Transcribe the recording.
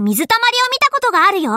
水たまりを見たことがあるよ。